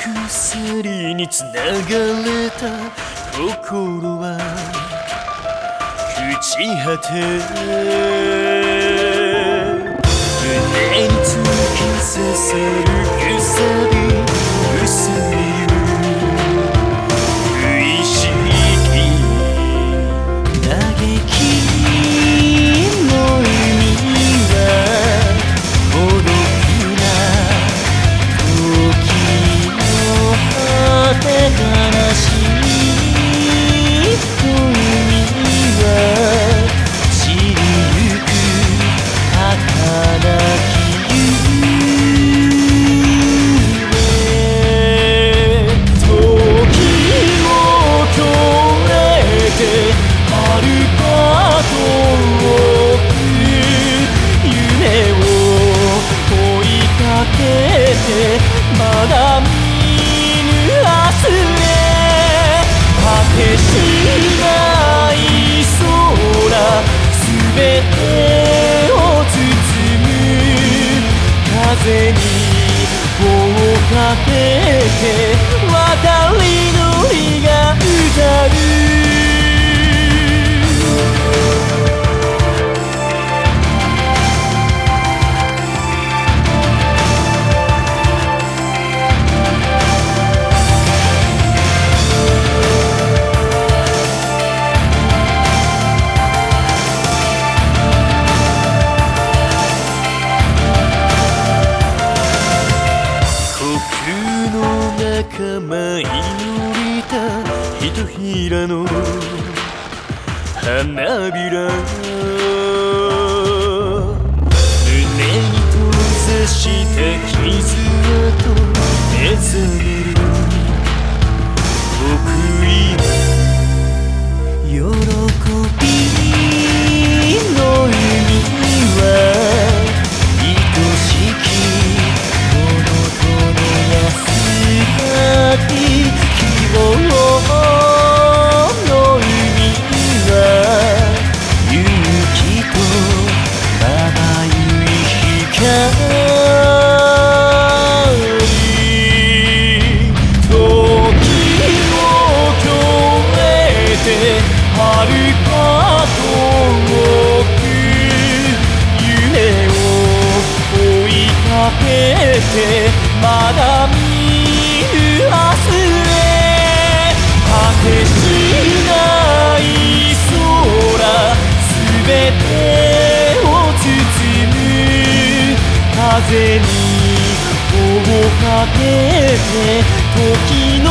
薬につながれた心は朽ち果て。胸に突き刺さる鎖結風に帆をかけてひとひらの花びら。胸に閉ざした傷跡目覚める。てまだ見る明日へ。果てしない空すべてを包む。風に尾をかけて時の